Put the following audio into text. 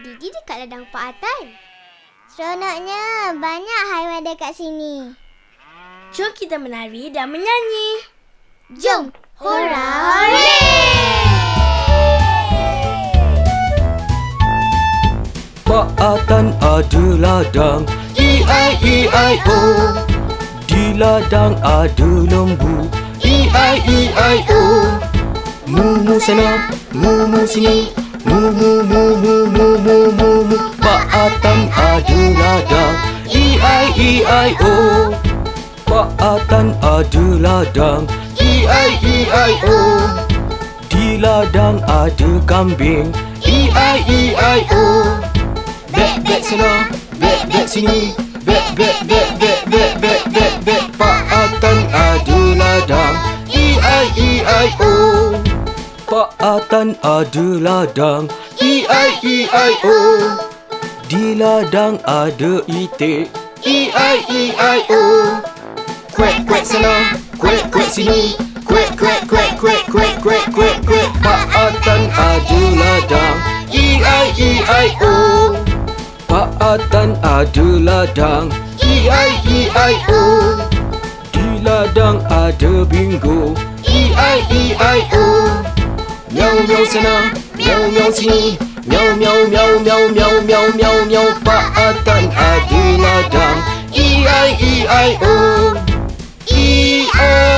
Didi dekat ladang Pak Atan. Seronoknya, banyak haiwan dekat sini. Jom kita menari dan menyanyi. Jom, hurra hore! Pak Atan ada ladang E-I-E-I-O Di ladang ada lembu E-I-E-I-O Mu-mu sana, mu-mu sini Mu-mu-mu-mu-mu-mu-mu Pak Atan ada ladang E-I-E-I-O Pak Atan ada ladang E-I-E-I-O Di ladang ada kambing. E-I-E-I-O Bek bek sana, bek bek sini. Bek bek bek bek bek bek bek bek. Pak Atan ada ladang E-I-E-I-O Pak Atan ada ladang E-I-E-I-O Di ladang ada itik E-I-E-I-O Kuek kuek sana, kuek kuek sini Kuek kuek kuek kuek kuek kuek kuek kuek Pak Atan ada ladang E-I-E-I-O Pak Atan ada ladang E-I-E-I-O Di ladang ada bingo E-I-E-I-O Miau miau sana, miau miau sini Miau miau miau miau miau miau miau miau Pak Atan ada ladang E-I-E-I-O E-I-E-I-O